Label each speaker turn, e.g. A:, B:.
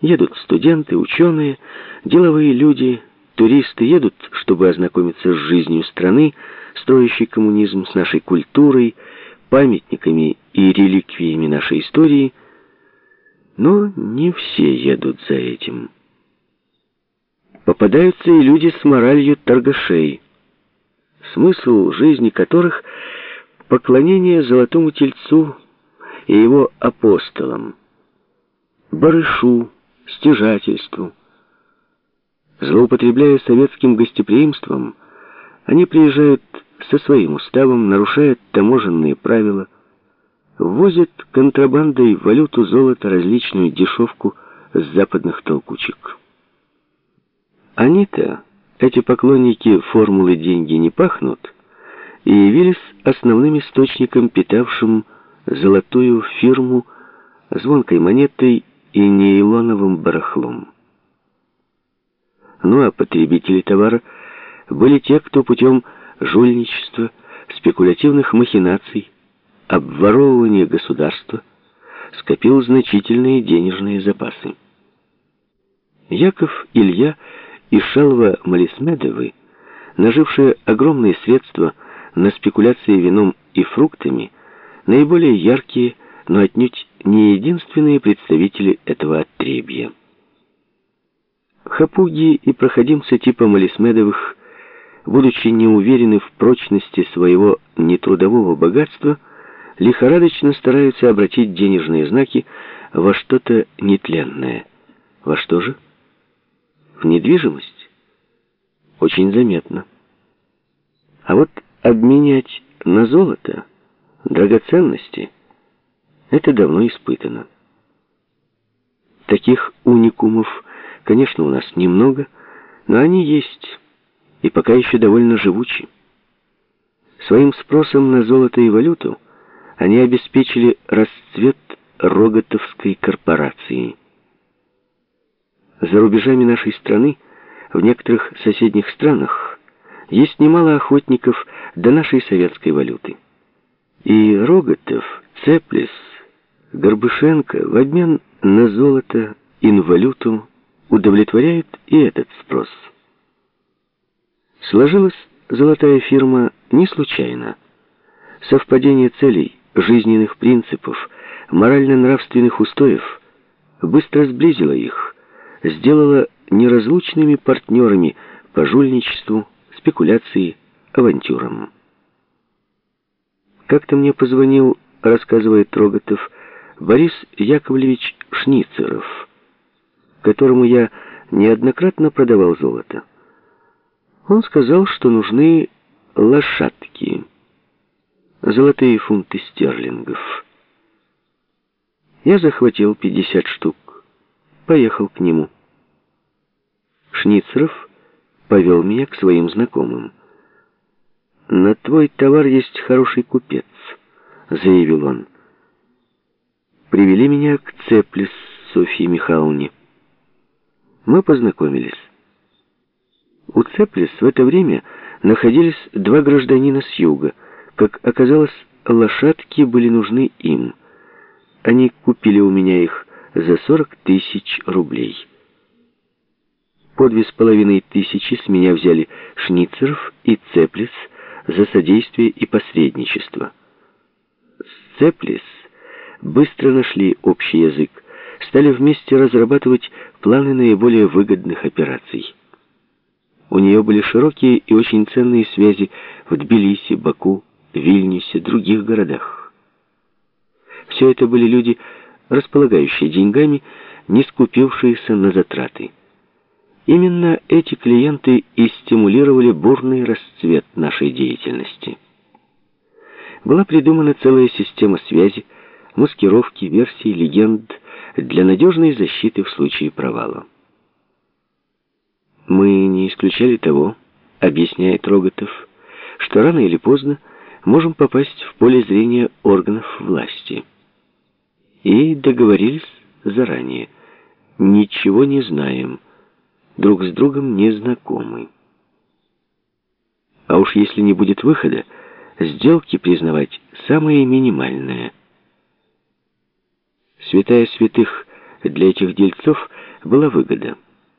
A: Едут студенты, ученые, деловые люди, туристы, едут, чтобы ознакомиться с жизнью страны, строящей коммунизм, с нашей культурой, памятниками и реликвиями нашей истории. Но не все едут за этим. Попадаются и люди с моралью торгашей, смысл жизни которых — поклонение золотому тельцу и его апостолам, барышу, стяжательству. Злоупотребляя советским гостеприимством, они приезжают со своим уставом, нарушают таможенные правила, ввозят контрабандой валюту золота различную дешевку с западных толкучек. Они-то, эти поклонники формулы «деньги не пахнут», и явились основным источником, питавшим золотую фирму звонкой монетой и нейлоновым барахлом. Ну а потребители товара были те, кто путем жульничества, спекулятивных махинаций, обворовывания государства скопил значительные денежные запасы. Яков Илья и Шалва Малисмедовы, нажившие огромные средства на спекуляции вином и фруктами, наиболее яркие, но отнюдь не единственные представители этого отребья. Хапуги и проходимцы типа Малисмедовых, будучи не уверены в прочности своего нетрудового богатства, лихорадочно стараются обратить денежные знаки во что-то нетленное. Во что же? В недвижимость? Очень заметно. А вот обменять на золото, драгоценности – это давно испытано. Таких уникумов, конечно, у нас немного, но они есть, и пока еще довольно живучи. Своим спросом на золото и валюту они обеспечили расцвет Роготовской корпорации. За рубежами нашей страны, в некоторых соседних странах, есть немало охотников до нашей советской валюты. И Роготов, Цеплис, Горбышенко в обмен на золото, инвалюту удовлетворяет и этот спрос. Сложилась золотая фирма не случайно. Совпадение целей, жизненных принципов, морально-нравственных устоев быстро сблизило их, сделало неразлучными партнерами по жульничеству, спекуляции, авантюрам. Как-то мне позвонил, рассказывает Троготов, Борис Яковлевич Шницеров, которому я неоднократно продавал золото. Он сказал, что нужны лошадки, золотые фунты стерлингов. Я захватил 50 штук, поехал к нему. Шницеров повел меня к своим знакомым. «На твой товар есть хороший купец», — заявил он привели меня к Цеплис Софье Михайловне. Мы познакомились. У Цеплис в это время находились два гражданина с юга. Как оказалось, лошадки были нужны им. Они купили у меня их за 40 тысяч рублей. По две с половиной тысячи с меня взяли Шницеров и Цеплис за содействие и посредничество. С Цеплис быстро нашли общий язык, стали вместе разрабатывать планы наиболее выгодных операций. У нее были широкие и очень ценные связи в Тбилиси, Баку, Вильнюсе, других городах. Все это были люди, располагающие деньгами, не скупившиеся на затраты. Именно эти клиенты и стимулировали бурный расцвет нашей деятельности. Была придумана целая система связи, маскировки, версий, легенд для надежной защиты в случае провала. Мы не исключали того, объясняет Роготов, что рано или поздно можем попасть в поле зрения органов власти. И договорились заранее. Ничего не знаем, друг с другом не знакомы. А уж если не будет выхода, сделки признавать самые минимальные – Святая святых для этих дельцов была выгода.